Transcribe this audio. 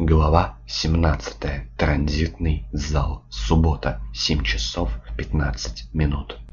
Глава 17. Транзитный зал. Суббота. 7 часов 15 минут.